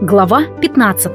Глава 15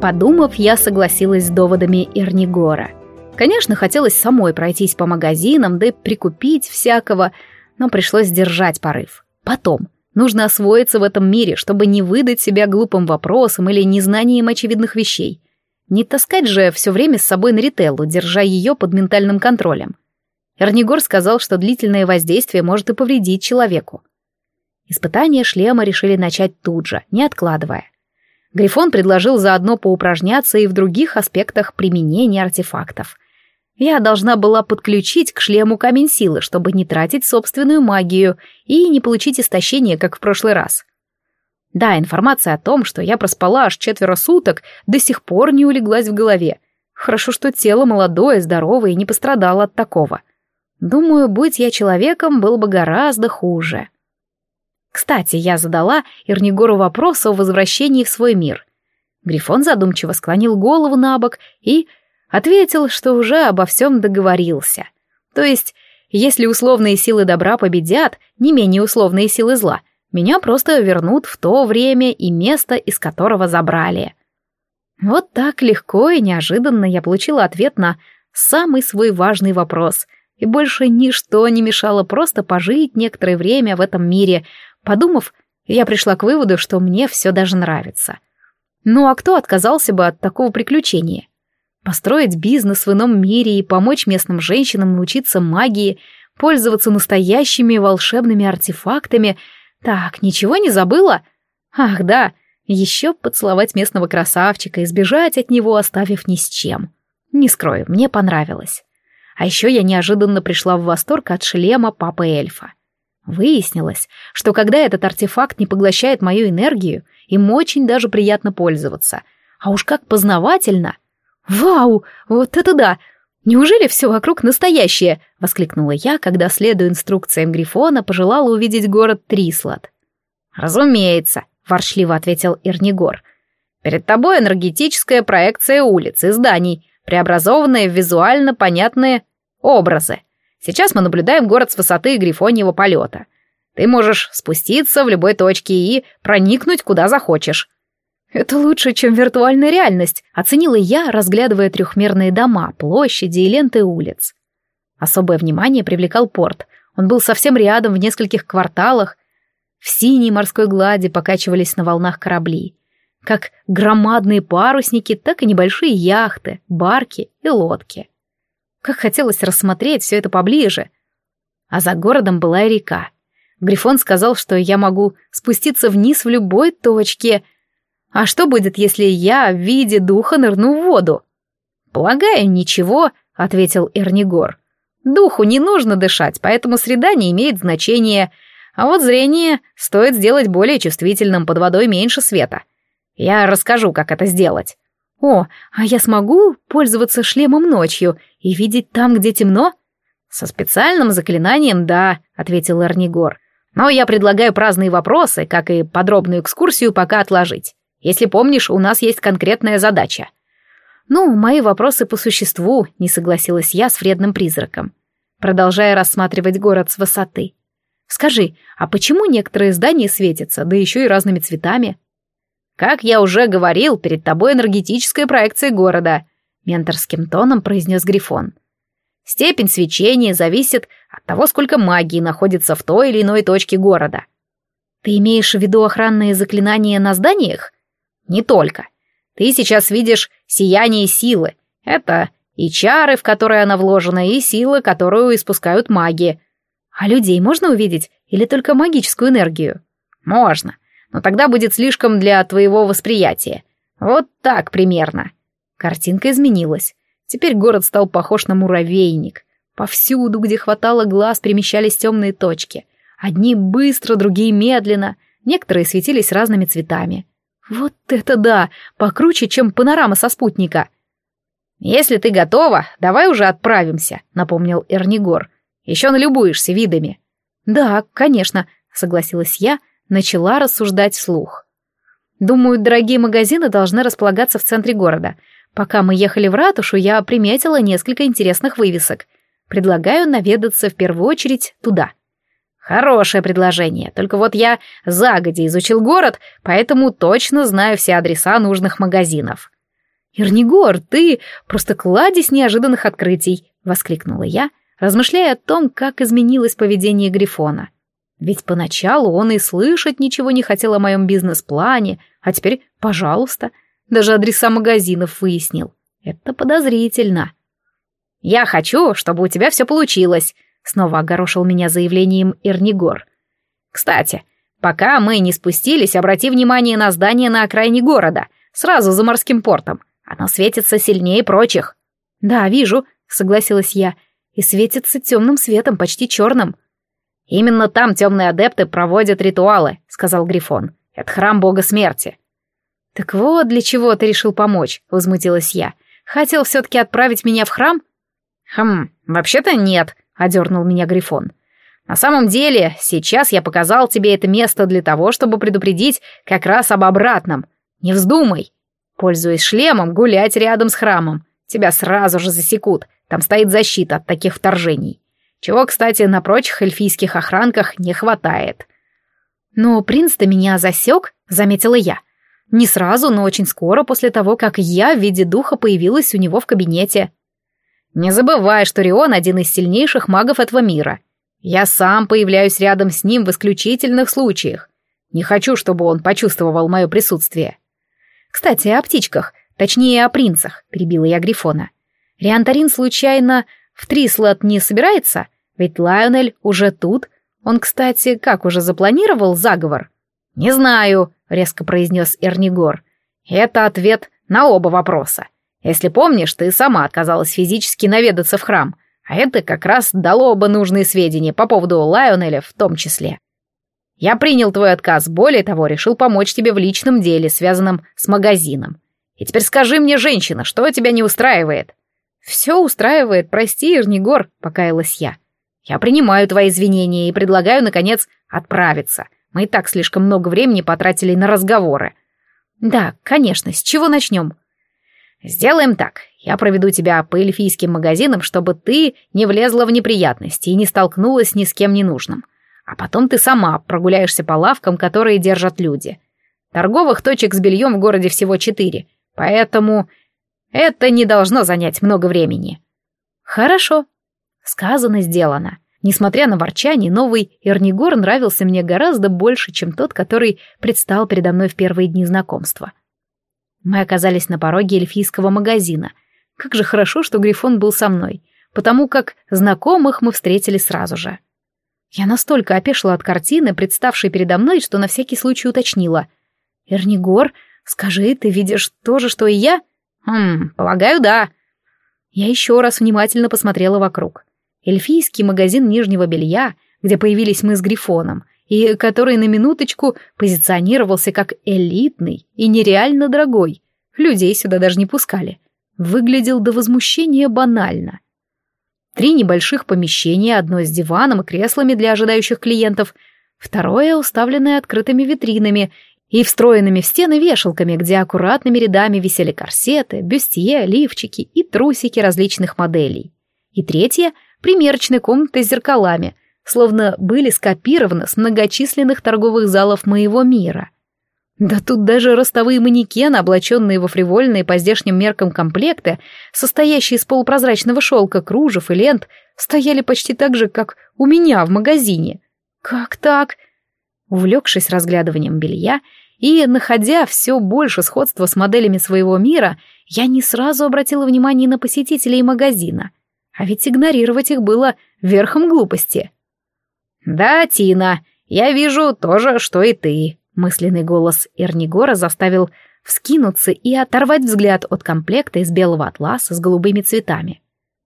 Подумав, я согласилась с доводами Эрнигора. Конечно, хотелось самой пройтись по магазинам, да и прикупить всякого, но пришлось держать порыв. Потом. Нужно освоиться в этом мире, чтобы не выдать себя глупым вопросам или незнанием очевидных вещей. Не таскать же все время с собой Нарителлу, держа ее под ментальным контролем. Эрнигор сказал, что длительное воздействие может и повредить человеку. Испытание шлема решили начать тут же, не откладывая. Грифон предложил заодно поупражняться и в других аспектах применения артефактов. Я должна была подключить к шлему камень силы, чтобы не тратить собственную магию и не получить истощение, как в прошлый раз. Да, информация о том, что я проспала аж четверо суток, до сих пор не улеглась в голове. Хорошо, что тело молодое, здоровое и не пострадало от такого. Думаю, будь я человеком, было бы гораздо хуже. Кстати, я задала Ирнигору вопрос о возвращении в свой мир. Грифон задумчиво склонил голову на бок и ответил, что уже обо всем договорился. То есть, если условные силы добра победят, не менее условные силы зла, меня просто вернут в то время и место, из которого забрали. Вот так легко и неожиданно я получила ответ на самый свой важный вопрос, и больше ничто не мешало просто пожить некоторое время в этом мире, Подумав, я пришла к выводу, что мне все даже нравится. Ну а кто отказался бы от такого приключения? Построить бизнес в ином мире и помочь местным женщинам научиться магии, пользоваться настоящими волшебными артефактами. Так, ничего не забыла? Ах, да, еще поцеловать местного красавчика и сбежать от него, оставив ни с чем. Не скрою, мне понравилось. А еще я неожиданно пришла в восторг от шлема папы эльфа. Выяснилось, что когда этот артефакт не поглощает мою энергию, им очень даже приятно пользоваться. А уж как познавательно! «Вау! Вот это да! Неужели все вокруг настоящее?» — воскликнула я, когда, следуя инструкциям Грифона, пожелала увидеть город Трислад. «Разумеется», — ворчливо ответил Ирнигор. «Перед тобой энергетическая проекция улиц и зданий, преобразованная в визуально понятные образы. Сейчас мы наблюдаем город с высоты грифоньего полета. Ты можешь спуститься в любой точке и проникнуть куда захочешь. Это лучше, чем виртуальная реальность, оценила я, разглядывая трехмерные дома, площади и ленты улиц. Особое внимание привлекал порт. Он был совсем рядом, в нескольких кварталах. В синей морской глади покачивались на волнах корабли. Как громадные парусники, так и небольшие яхты, барки и лодки. Как хотелось рассмотреть все это поближе. А за городом была и река. Грифон сказал, что я могу спуститься вниз в любой точке. А что будет, если я в виде духа нырну в воду? Полагаю, ничего, ответил Эрнигор. Духу не нужно дышать, поэтому среда не имеет значения. А вот зрение стоит сделать более чувствительным, под водой меньше света. Я расскажу, как это сделать. «О, а я смогу пользоваться шлемом ночью и видеть там, где темно?» «Со специальным заклинанием, да», — ответил Эрнигор. «Но я предлагаю праздные вопросы, как и подробную экскурсию, пока отложить. Если помнишь, у нас есть конкретная задача». «Ну, мои вопросы по существу», — не согласилась я с вредным призраком, продолжая рассматривать город с высоты. «Скажи, а почему некоторые здания светятся, да еще и разными цветами?» «Как я уже говорил, перед тобой энергетическая проекция города», — менторским тоном произнес Грифон. «Степень свечения зависит от того, сколько магии находится в той или иной точке города». «Ты имеешь в виду охранные заклинания на зданиях?» «Не только. Ты сейчас видишь сияние силы. Это и чары, в которые она вложена, и сила, которую испускают маги. А людей можно увидеть или только магическую энергию? Можно но тогда будет слишком для твоего восприятия. Вот так примерно. Картинка изменилась. Теперь город стал похож на муравейник. Повсюду, где хватало глаз, перемещались темные точки. Одни быстро, другие медленно. Некоторые светились разными цветами. Вот это да! Покруче, чем панорама со спутника. «Если ты готова, давай уже отправимся», — напомнил Эрнигор. «Еще налюбуешься видами». «Да, конечно», — согласилась я, — начала рассуждать вслух. Думаю, дорогие магазины должны располагаться в центре города. Пока мы ехали в ратушу, я приметила несколько интересных вывесок. Предлагаю наведаться в первую очередь туда. Хорошее предложение, только вот я загодя изучил город, поэтому точно знаю все адреса нужных магазинов. «Ирнигор, ты просто кладезь неожиданных открытий!» — воскликнула я, размышляя о том, как изменилось поведение Грифона. Ведь поначалу он и слышать ничего не хотел о моем бизнес-плане, а теперь, пожалуйста, даже адреса магазинов выяснил. Это подозрительно. «Я хочу, чтобы у тебя все получилось», Снова огорошил меня заявлением Ирнигор. «Кстати, пока мы не спустились, обрати внимание на здание на окраине города, сразу за морским портом. Оно светится сильнее прочих». «Да, вижу», — согласилась я, — «и светится темным светом, почти черным». «Именно там темные адепты проводят ритуалы», — сказал Грифон. «Это храм бога смерти». «Так вот, для чего ты решил помочь?» — возмутилась я. «Хотел все-таки отправить меня в храм?» «Хм, вообще-то нет», одернул меня Грифон. На самом деле, сейчас я показал тебе это место для того, чтобы предупредить как раз об обратном. Не вздумай. Пользуясь шлемом, гулять рядом с храмом. Тебя сразу же засекут. Там стоит защита от таких вторжений. Чего, кстати, на прочих эльфийских охранках не хватает. Но принц-то меня засек, заметила я. Не сразу, но очень скоро после того, как я в виде духа появилась у него в кабинете. Не забывай, что Рион один из сильнейших магов этого мира. Я сам появляюсь рядом с ним в исключительных случаях. Не хочу, чтобы он почувствовал мое присутствие. Кстати, о птичках, точнее, о принцах, перебила я Грифона. Риантарин случайно в Трислот не собирается? Ведь Лайонель уже тут. Он, кстати, как уже запланировал заговор? Не знаю, резко произнес Эрнигор. Это ответ на оба вопроса. Если помнишь, ты сама отказалась физически наведаться в храм, а это как раз дало бы нужные сведения по поводу Лайонеля в том числе. Я принял твой отказ, более того, решил помочь тебе в личном деле, связанном с магазином. И теперь скажи мне, женщина, что тебя не устраивает?» «Все устраивает, прости, Ирнигор», — покаялась я. «Я принимаю твои извинения и предлагаю, наконец, отправиться. Мы и так слишком много времени потратили на разговоры». «Да, конечно, с чего начнем?» Сделаем так. Я проведу тебя по эльфийским магазинам, чтобы ты не влезла в неприятности и не столкнулась ни с кем ненужным. А потом ты сама прогуляешься по лавкам, которые держат люди. Торговых точек с бельем в городе всего четыре, поэтому это не должно занять много времени. Хорошо. Сказано, сделано. Несмотря на ворчание, новый Эрнигор нравился мне гораздо больше, чем тот, который предстал передо мной в первые дни знакомства. Мы оказались на пороге эльфийского магазина. Как же хорошо, что Грифон был со мной, потому как знакомых мы встретили сразу же. Я настолько опешила от картины, представшей передо мной, что на всякий случай уточнила. «Эрнигор, скажи, ты видишь то же, что и я?» «Хм, полагаю, да». Я еще раз внимательно посмотрела вокруг. Эльфийский магазин нижнего белья, где появились мы с Грифоном, и который на минуточку позиционировался как элитный и нереально дорогой. Людей сюда даже не пускали. Выглядел до возмущения банально. Три небольших помещения, одно с диваном и креслами для ожидающих клиентов, второе уставленное открытыми витринами и встроенными в стены вешалками, где аккуратными рядами висели корсеты, бюстье, лифчики и трусики различных моделей. И третье — примерочная комната с зеркалами, словно были скопированы с многочисленных торговых залов моего мира. Да тут даже ростовые манекены, облаченные во фривольные по здешним меркам комплекты, состоящие из полупрозрачного шелка, кружев и лент, стояли почти так же, как у меня в магазине. Как так? Увлекшись разглядыванием белья и находя все больше сходства с моделями своего мира, я не сразу обратила внимание на посетителей магазина. А ведь игнорировать их было верхом глупости. «Да, Тина, я вижу то же, что и ты», — мысленный голос Эрнигора заставил вскинуться и оторвать взгляд от комплекта из белого атласа с голубыми цветами.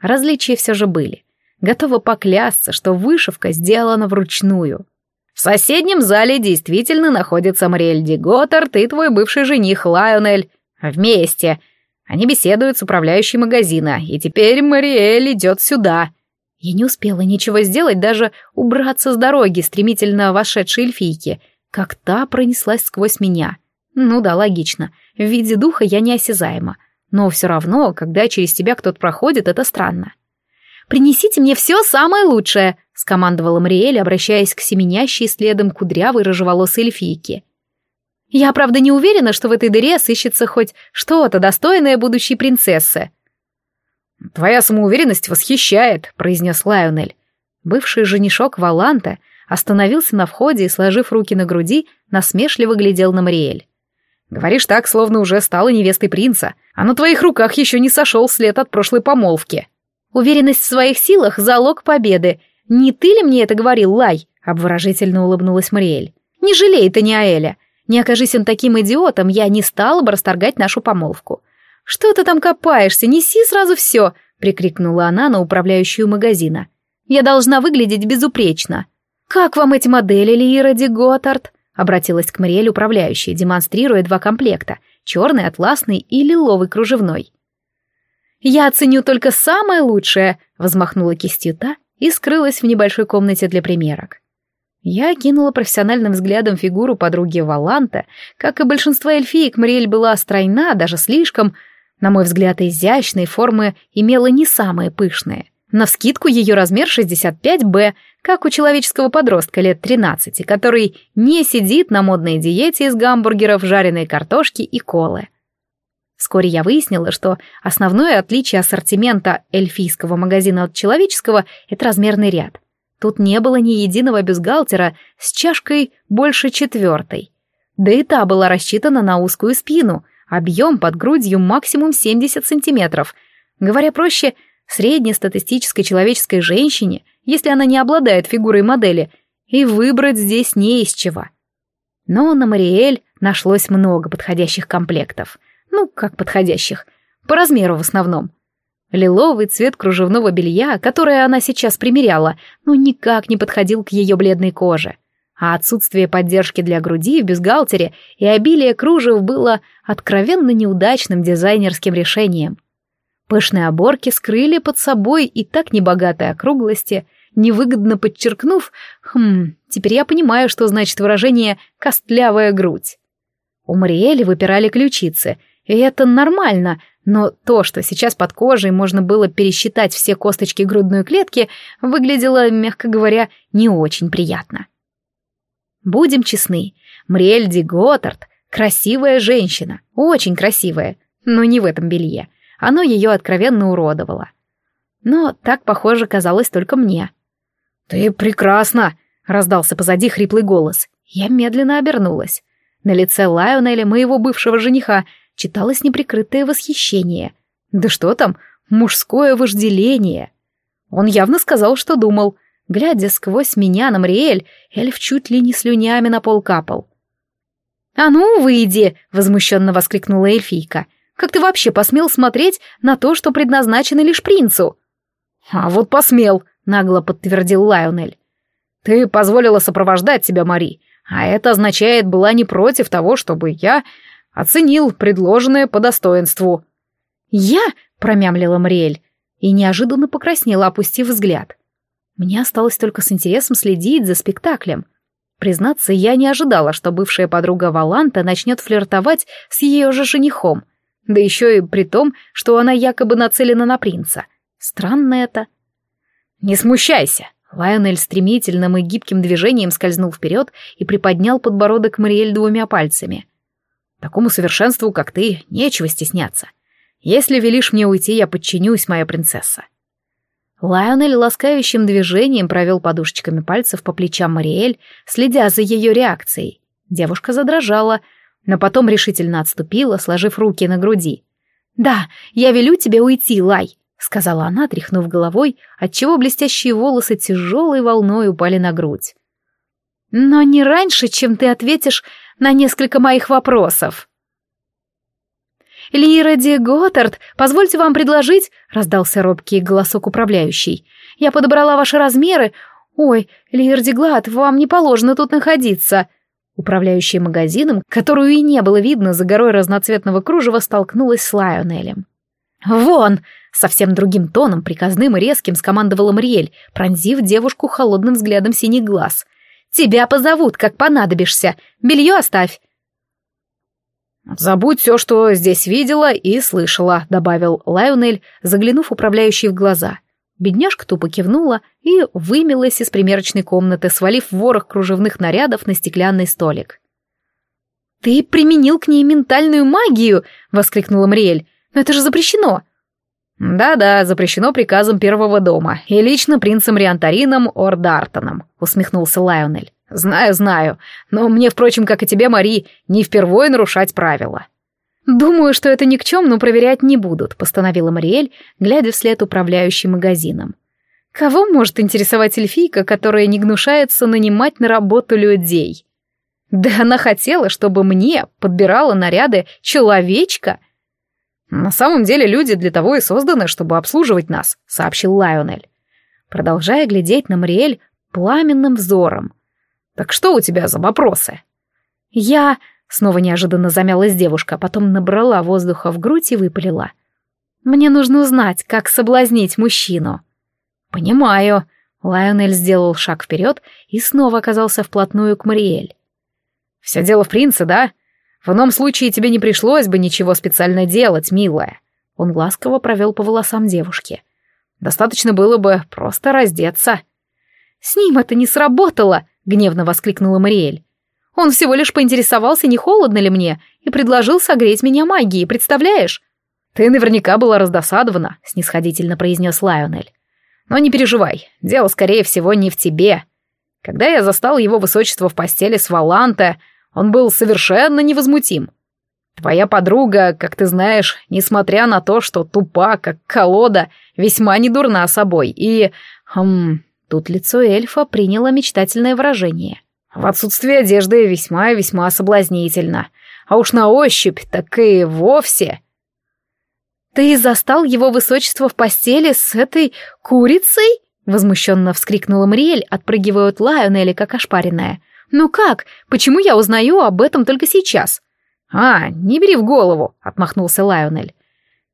Различия все же были. Готова поклясться, что вышивка сделана вручную. В соседнем зале действительно находится Мариэль Ди Готтард и твой бывший жених Лайонель. Вместе. Они беседуют с управляющей магазина, и теперь Мариэль идет сюда. Я не успела ничего сделать, даже убраться с дороги стремительно вошедшей эльфийки, как та пронеслась сквозь меня. Ну да, логично. В виде духа я неосязаема. Но все равно, когда через тебя кто-то проходит, это странно. «Принесите мне все самое лучшее», — скомандовала Мариэль, обращаясь к семенящей следом кудрявой рыжеволосой эльфийке. «Я, правда, не уверена, что в этой дыре сыщется хоть что-то достойное будущей принцессы». «Твоя самоуверенность восхищает», — произнес Лайонель. Бывший женишок Валанта остановился на входе и, сложив руки на груди, насмешливо глядел на Мариэль. «Говоришь так, словно уже стала невестой принца, а на твоих руках еще не сошел след от прошлой помолвки». «Уверенность в своих силах — залог победы. Не ты ли мне это говорил, Лай?» — обворожительно улыбнулась Мариэль. «Не жалей ты, Ниаэля. Не окажись он таким идиотом, я не стала бы расторгать нашу помолвку. «Что ты там копаешься? Неси сразу все!» — прикрикнула она на управляющую магазина. «Я должна выглядеть безупречно». «Как вам эти модели, Лира Ди Готтард?» — обратилась к Мариэль управляющая, демонстрируя два комплекта — черный атласный и лиловый кружевной. «Я оценю только самое лучшее», — взмахнула кистью та и скрылась в небольшой комнате для примерок. Я кинула профессиональным взглядом фигуру подруги Валанта. Как и большинство эльфиек, Мариэль была стройна, даже слишком, на мой взгляд, изящные формы имела не самые пышные. Навскидку ее размер 65Б, как у человеческого подростка лет 13, который не сидит на модной диете из гамбургеров, жареной картошки и колы. Вскоре я выяснила, что основное отличие ассортимента эльфийского магазина от человеческого — это размерный ряд. Тут не было ни единого бюстгальтера с чашкой больше четвертой. Да и та была рассчитана на узкую спину — Объем под грудью максимум 70 сантиметров. Говоря проще, среднестатистической человеческой женщине, если она не обладает фигурой модели, и выбрать здесь не из чего. Но на Мариэль нашлось много подходящих комплектов. Ну, как подходящих. По размеру в основном. Лиловый цвет кружевного белья, которое она сейчас примеряла, ну никак не подходил к ее бледной коже а отсутствие поддержки для груди в бюстгальтере и обилие кружев было откровенно неудачным дизайнерским решением. Пышные оборки скрыли под собой и так небогатые округлости, невыгодно подчеркнув, хм, теперь я понимаю, что значит выражение «костлявая грудь». У Мариэли выпирали ключицы, и это нормально, но то, что сейчас под кожей можно было пересчитать все косточки грудной клетки, выглядело, мягко говоря, не очень приятно. Будем честны, Мриэль Ди Готтард — красивая женщина, очень красивая, но не в этом белье. Оно ее откровенно уродовало. Но так, похоже, казалось только мне. «Ты прекрасна!» — раздался позади хриплый голос. Я медленно обернулась. На лице Лайонеля, моего бывшего жениха, читалось неприкрытое восхищение. Да что там, мужское вожделение. Он явно сказал, что думал — Глядя сквозь меня на Мриэль, эльф чуть ли не слюнями на пол капал. «А ну, выйди!» — возмущенно воскликнула эльфийка. «Как ты вообще посмел смотреть на то, что предназначено лишь принцу?» «А вот посмел!» — нагло подтвердил Лайонель. «Ты позволила сопровождать тебя, Мари, а это означает, была не против того, чтобы я оценил предложенное по достоинству». «Я?» — промямлила Мариэль и неожиданно покраснела, опустив взгляд. Мне осталось только с интересом следить за спектаклем. Признаться, я не ожидала, что бывшая подруга Валанта начнет флиртовать с ее же женихом. Да еще и при том, что она якобы нацелена на принца. Странно это. «Не смущайся!» Лайонель стремительным и гибким движением скользнул вперед и приподнял подбородок Мариэль двумя пальцами. «Такому совершенству, как ты, нечего стесняться. Если велишь мне уйти, я подчинюсь, моя принцесса». Лайонель ласкающим движением провел подушечками пальцев по плечам Мариэль, следя за ее реакцией. Девушка задрожала, но потом решительно отступила, сложив руки на груди. «Да, я велю тебе уйти, Лай», — сказала она, тряхнув головой, отчего блестящие волосы тяжелой волной упали на грудь. «Но не раньше, чем ты ответишь на несколько моих вопросов». «Лира Ди Готтард, позвольте вам предложить...» — раздался робкий голосок управляющий. «Я подобрала ваши размеры. Ой, Лира Ди Глад, вам не положено тут находиться». Управляющая магазином, которую и не было видно за горой разноцветного кружева, столкнулась с Лайонелем. «Вон!» — совсем другим тоном, приказным и резким, скомандовала Мариэль, пронзив девушку холодным взглядом синих глаз. «Тебя позовут, как понадобишься. Белье оставь. «Забудь все, что здесь видела и слышала», — добавил Лайонель, заглянув управляющий в глаза. Бедняжка тупо кивнула и вымилась из примерочной комнаты, свалив ворох кружевных нарядов на стеклянный столик. «Ты применил к ней ментальную магию!» — воскликнула Мриэль. «Но это же запрещено!» «Да-да, запрещено приказом первого дома и лично принцем Риантарином Ордартоном», — усмехнулся Лайонель. «Знаю, знаю, но мне, впрочем, как и тебе, Мари, не впервые нарушать правила». «Думаю, что это ни к чему, но проверять не будут», — постановила Мариэль, глядя вслед управляющей магазином. «Кого может интересовать эльфийка, которая не гнушается нанимать на работу людей?» «Да она хотела, чтобы мне подбирала наряды человечка!» «На самом деле люди для того и созданы, чтобы обслуживать нас», — сообщил Лайонель, продолжая глядеть на Мариэль пламенным взором. «Так что у тебя за вопросы?» «Я...» Снова неожиданно замялась девушка, а потом набрала воздуха в грудь и выпалила. «Мне нужно узнать, как соблазнить мужчину». «Понимаю». Лайонель сделал шаг вперед и снова оказался вплотную к Мариэль. «Все дело в принце, да? В ином случае тебе не пришлось бы ничего специально делать, милая». Он ласково провел по волосам девушки. «Достаточно было бы просто раздеться». «С ним это не сработало!» — гневно воскликнула Мариэль. Он всего лишь поинтересовался, не холодно ли мне, и предложил согреть меня магией, представляешь? Ты наверняка была раздосадована, снисходительно произнес Лайонель. Но не переживай, дело, скорее всего, не в тебе. Когда я застал его высочество в постели с Валанте, он был совершенно невозмутим. Твоя подруга, как ты знаешь, несмотря на то, что тупа, как колода, весьма недурна собой, и... Хм, тут лицо эльфа приняло мечтательное выражение. В отсутствие одежды весьма и весьма соблазнительно. А уж на ощупь так и вовсе. «Ты застал его высочество в постели с этой курицей?» Возмущенно вскрикнула Мриэль, отпрыгивая от Лайонели, как ошпаренная. «Ну как? Почему я узнаю об этом только сейчас?» «А, не бери в голову», — отмахнулся Лайонель.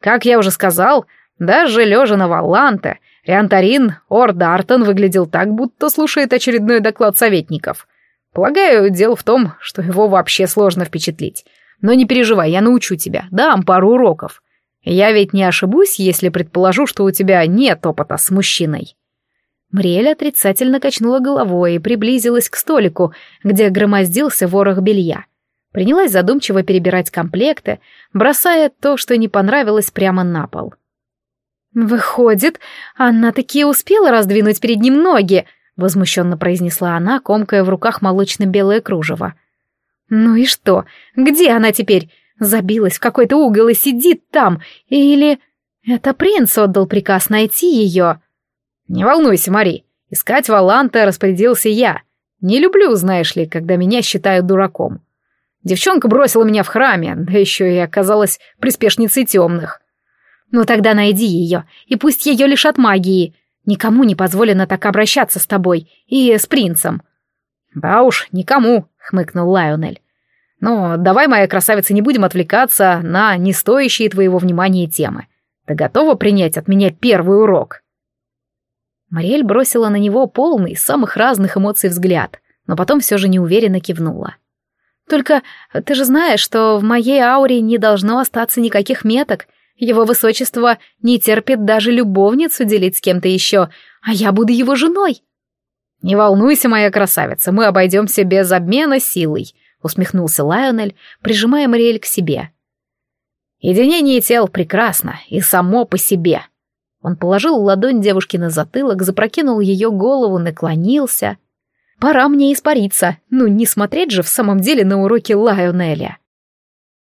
«Как я уже сказал, даже лежа на Валанте, Риантарин Ордартон выглядел так, будто слушает очередной доклад советников. Полагаю, дело в том, что его вообще сложно впечатлить. Но не переживай, я научу тебя, дам пару уроков. Я ведь не ошибусь, если предположу, что у тебя нет опыта с мужчиной». Мриэль отрицательно качнула головой и приблизилась к столику, где громоздился ворох белья. Принялась задумчиво перебирать комплекты, бросая то, что не понравилось, прямо на пол. «Выходит, она таки успела раздвинуть перед ним ноги», возмущенно произнесла она, комкая в руках молочно-белое кружево. «Ну и что? Где она теперь? Забилась в какой-то угол и сидит там? Или это принц отдал приказ найти ее?» «Не волнуйся, Мари, искать Валанта распорядился я. Не люблю, знаешь ли, когда меня считают дураком. Девчонка бросила меня в храме, да еще и оказалась приспешницей темных». «Ну тогда найди ее, и пусть ее лишат магии. Никому не позволено так обращаться с тобой и с принцем». «Да уж, никому», — хмыкнул Лайонель. «Но давай, моя красавица, не будем отвлекаться на не стоящие твоего внимания темы. Ты готова принять от меня первый урок?» Мариэль бросила на него полный, самых разных эмоций взгляд, но потом все же неуверенно кивнула. «Только ты же знаешь, что в моей ауре не должно остаться никаких меток, его высочество не терпит даже любовницу делить с кем-то еще, а я буду его женой. «Не волнуйся, моя красавица, мы обойдемся без обмена силой», — усмехнулся Лайонель, прижимая Мариэль к себе. «Единение тел прекрасно и само по себе». Он положил ладонь девушки на затылок, запрокинул ее голову, наклонился. «Пора мне испариться, ну не смотреть же в самом деле на уроки Лайонеля».